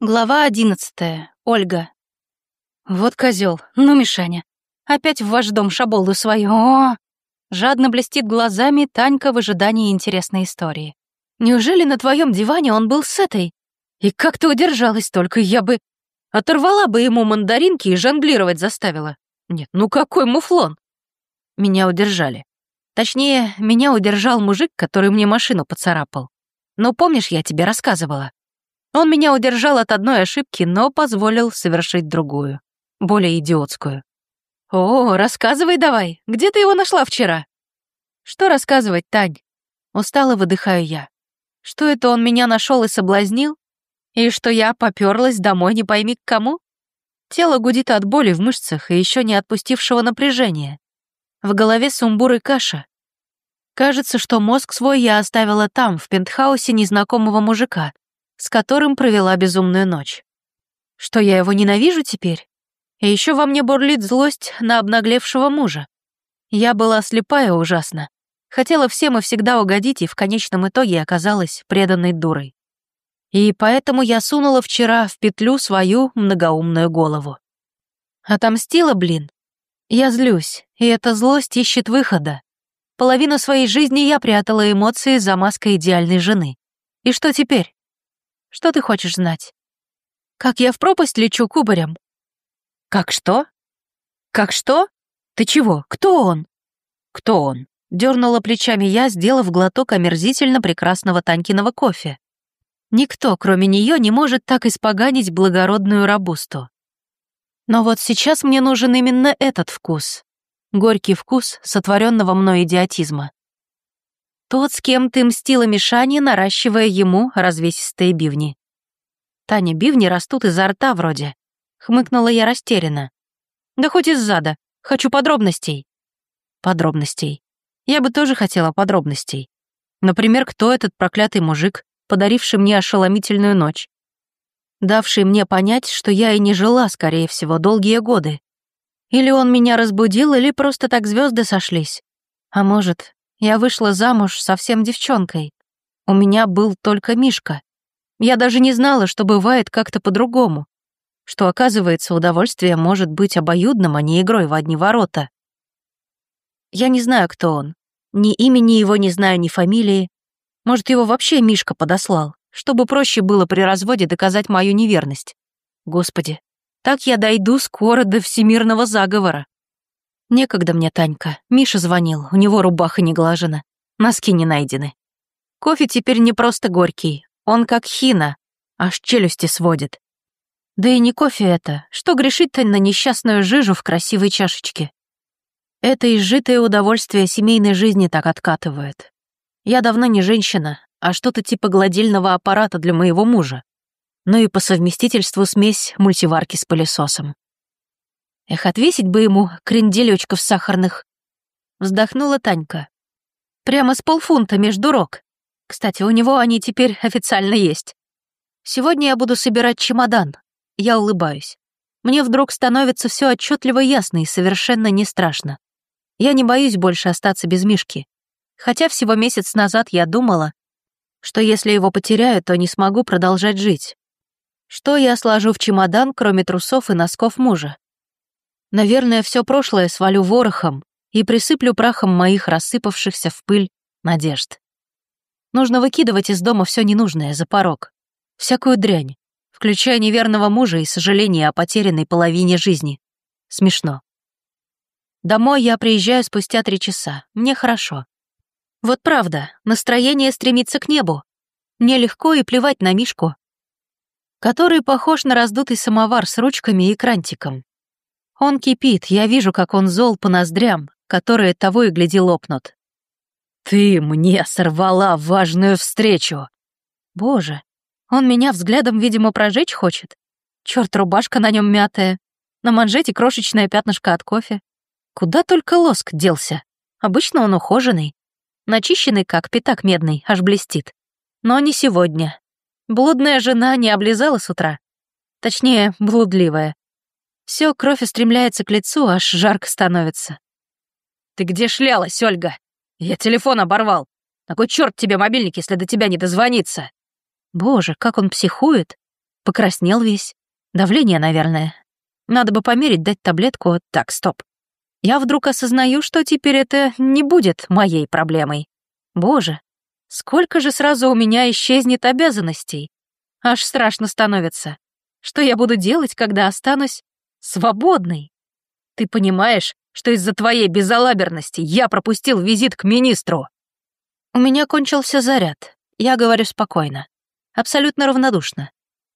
Глава одиннадцатая. Ольга. Вот козел, ну, Мишаня. Опять в ваш дом шаболду свою. О! Жадно блестит глазами Танька в ожидании интересной истории. Неужели на твоем диване он был с этой? И как ты удержалась только, я бы... Оторвала бы ему мандаринки и жонглировать заставила. Нет, ну какой муфлон? Меня удержали. Точнее, меня удержал мужик, который мне машину поцарапал. Но помнишь, я тебе рассказывала? Он меня удержал от одной ошибки, но позволил совершить другую, более идиотскую. «О, рассказывай давай, где ты его нашла вчера?» «Что рассказывать, Тань?» Устало выдыхаю я. «Что это он меня нашел и соблазнил? И что я попёрлась домой не пойми к кому?» Тело гудит от боли в мышцах и еще не отпустившего напряжения. В голове сумбур и каша. Кажется, что мозг свой я оставила там, в пентхаусе незнакомого мужика, с которым провела безумную ночь. Что я его ненавижу теперь? И еще во мне бурлит злость на обнаглевшего мужа. Я была слепая ужасно. Хотела всем и всегда угодить, и в конечном итоге оказалась преданной дурой. И поэтому я сунула вчера в петлю свою многоумную голову. Отомстила, блин. Я злюсь, и эта злость ищет выхода. Половину своей жизни я прятала эмоции за маской идеальной жены. И что теперь? Что ты хочешь знать? Как я в пропасть лечу кубарем? Как что? Как что? Ты чего? Кто он? Кто он? Дернула плечами я, сделав глоток омерзительно прекрасного Танькиного кофе. Никто, кроме нее, не может так испоганить благородную рабусту. Но вот сейчас мне нужен именно этот вкус. Горький вкус сотворенного мной идиотизма. Тот, с кем ты мстила Мишане, наращивая ему развесистые бивни. Таня, бивни растут изо рта вроде. Хмыкнула я растерянно. Да хоть из. Хочу подробностей. Подробностей. Я бы тоже хотела подробностей. Например, кто этот проклятый мужик, подаривший мне ошеломительную ночь? Давший мне понять, что я и не жила, скорее всего, долгие годы. Или он меня разбудил, или просто так звезды сошлись. А может, я вышла замуж совсем девчонкой. У меня был только Мишка. Я даже не знала, что бывает как-то по-другому. Что, оказывается, удовольствие может быть обоюдным, а не игрой в одни ворота. Я не знаю, кто он. Ни имени его не знаю, ни фамилии. Может, его вообще Мишка подослал, чтобы проще было при разводе доказать мою неверность. Господи, так я дойду скоро до всемирного заговора. Некогда мне, Танька. Миша звонил, у него рубаха не глажена. Носки не найдены. Кофе теперь не просто горький, он как хина, аж челюсти сводит. Да и не кофе это, что грешить-то на несчастную жижу в красивой чашечке. Это изжитое удовольствие семейной жизни так откатывает. Я давно не женщина, а что-то типа гладильного аппарата для моего мужа. Ну и по совместительству смесь мультиварки с пылесосом. Эх, отвесить бы ему кренделечков сахарных. Вздохнула Танька. Прямо с полфунта между рог. Кстати, у него они теперь официально есть. Сегодня я буду собирать чемодан. Я улыбаюсь. Мне вдруг становится все отчетливо ясно и совершенно не страшно. Я не боюсь больше остаться без Мишки. Хотя всего месяц назад я думала, что если его потеряю, то не смогу продолжать жить. Что я сложу в чемодан, кроме трусов и носков мужа? Наверное, все прошлое свалю ворохом и присыплю прахом моих рассыпавшихся в пыль надежд. Нужно выкидывать из дома все ненужное за порог. Всякую дрянь, включая неверного мужа и сожаление о потерянной половине жизни. Смешно. Домой я приезжаю спустя три часа. Мне хорошо. Вот правда, настроение стремится к небу. Мне легко и плевать на Мишку, который похож на раздутый самовар с ручками и крантиком. Он кипит, я вижу, как он зол по ноздрям, которые того и гляди лопнут. «Ты мне сорвала важную встречу!» «Боже, он меня взглядом, видимо, прожечь хочет. Черт, рубашка на нем мятая, на манжете крошечное пятнышко от кофе. Куда только лоск делся. Обычно он ухоженный, начищенный, как пятак медный, аж блестит. Но не сегодня. Блудная жена не облизала с утра. Точнее, блудливая. Все, кровь устремляется к лицу, аж жарко становится. «Ты где шлялась, Ольга? Я телефон оборвал. На кой черт тебе мобильник, если до тебя не дозвониться?» Боже, как он психует. Покраснел весь. Давление, наверное. Надо бы померить, дать таблетку. Так, стоп. Я вдруг осознаю, что теперь это не будет моей проблемой. Боже, сколько же сразу у меня исчезнет обязанностей. Аж страшно становится. Что я буду делать, когда останусь свободной? Ты понимаешь, что из-за твоей безалаберности я пропустил визит к министру? У меня кончился заряд. Я говорю спокойно. Абсолютно равнодушно.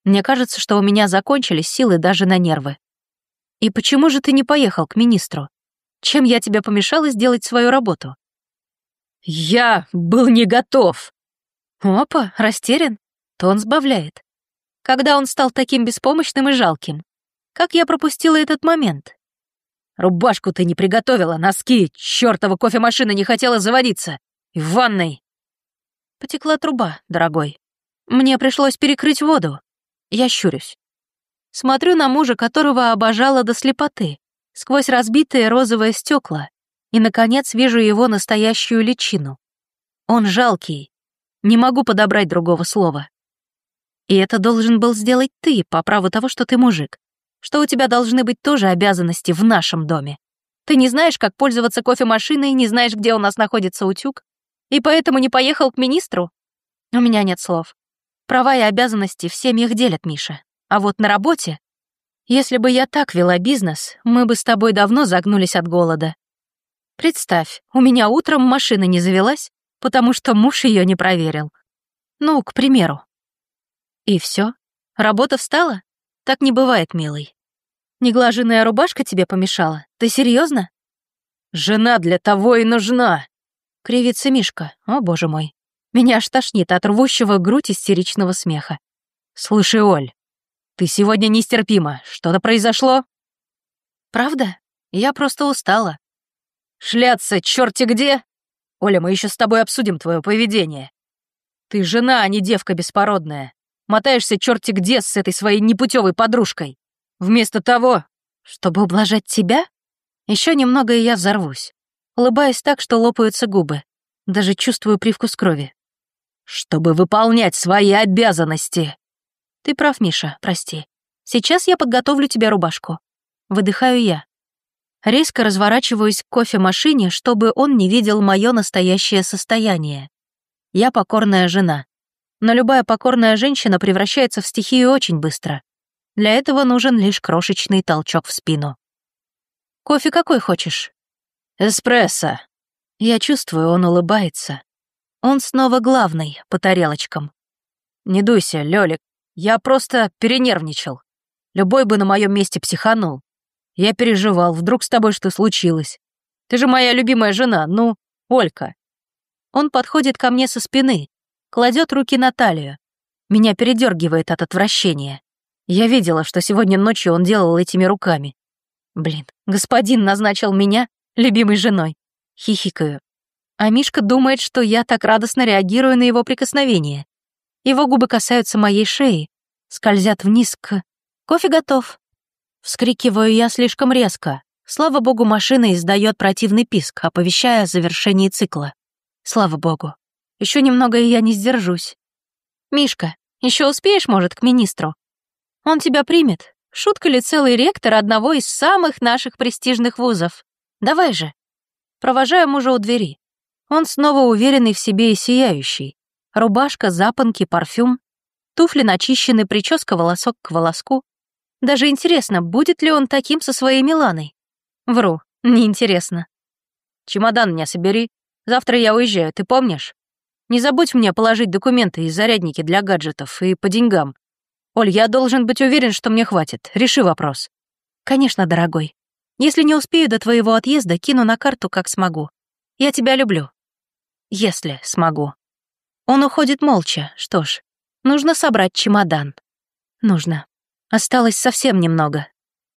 Мне кажется, что у меня закончились силы даже на нервы. И почему же ты не поехал к министру? Чем я тебе помешала сделать свою работу? Я был не готов. Опа, растерян. Тон сбавляет. Когда он стал таким беспомощным и жалким? Как я пропустила этот момент? Рубашку ты не приготовила, носки, чёртова кофемашина не хотела заводиться. И в ванной. Потекла труба, дорогой. Мне пришлось перекрыть воду. Я щурюсь. Смотрю на мужа, которого обожала до слепоты, сквозь разбитые розовые стекла, и, наконец, вижу его настоящую личину. Он жалкий. Не могу подобрать другого слова. И это должен был сделать ты, по праву того, что ты мужик. Что у тебя должны быть тоже обязанности в нашем доме. Ты не знаешь, как пользоваться кофемашиной, не знаешь, где у нас находится утюг, и поэтому не поехал к министру? У меня нет слов. Права и обязанности всем их делят, Миша. А вот на работе... Если бы я так вела бизнес, мы бы с тобой давно загнулись от голода. Представь, у меня утром машина не завелась, потому что муж ее не проверил. Ну, к примеру. И все? Работа встала? Так не бывает, милый. Неглаженная рубашка тебе помешала? Ты серьезно? Жена для того и нужна. Кривится Мишка, о боже мой. Меня аж тошнит от рвущего грудь истеричного смеха. Слушай, Оль, ты сегодня нестерпима. Что-то произошло? Правда? Я просто устала. Шляться черти где? Оля, мы еще с тобой обсудим твое поведение. Ты жена, а не девка беспородная. Мотаешься черти где с этой своей непутевой подружкой. Вместо того, чтобы ублажать тебя? Еще немного, и я взорвусь улыбаясь так, что лопаются губы. Даже чувствую привкус крови. «Чтобы выполнять свои обязанности!» «Ты прав, Миша, прости. Сейчас я подготовлю тебе рубашку». Выдыхаю я. Резко разворачиваюсь к кофемашине, чтобы он не видел мое настоящее состояние. Я покорная жена. Но любая покорная женщина превращается в стихию очень быстро. Для этого нужен лишь крошечный толчок в спину. «Кофе какой хочешь?» «Эспрессо». Я чувствую, он улыбается. Он снова главный, по тарелочкам. «Не дуйся, Лёлик, я просто перенервничал. Любой бы на моем месте психанул. Я переживал, вдруг с тобой что случилось. Ты же моя любимая жена, ну, Олька». Он подходит ко мне со спины, кладет руки на талию. Меня передергивает от отвращения. Я видела, что сегодня ночью он делал этими руками. Блин, господин назначил меня любимой женой. Хихикаю. А Мишка думает, что я так радостно реагирую на его прикосновение. Его губы касаются моей шеи, скользят вниз к... Кофе готов. Вскрикиваю я слишком резко. Слава богу, машина издает противный писк, оповещая о завершении цикла. Слава богу. Еще немного, и я не сдержусь. Мишка, еще успеешь, может, к министру? Он тебя примет. Шутка ли целый ректор одного из самых наших престижных вузов? Давай же. Провожаю мужа у двери. Он снова уверенный в себе и сияющий. Рубашка, запонки, парфюм. Туфли начищены, прическа волосок к волоску. Даже интересно, будет ли он таким со своей Миланой? Вру, неинтересно. Чемодан мне собери. Завтра я уезжаю, ты помнишь? Не забудь мне положить документы и зарядники для гаджетов и по деньгам. Оль, я должен быть уверен, что мне хватит. Реши вопрос. Конечно, дорогой. Если не успею до твоего отъезда, кину на карту, как смогу. Я тебя люблю. Если смогу. Он уходит молча. Что ж, нужно собрать чемодан. Нужно. Осталось совсем немного.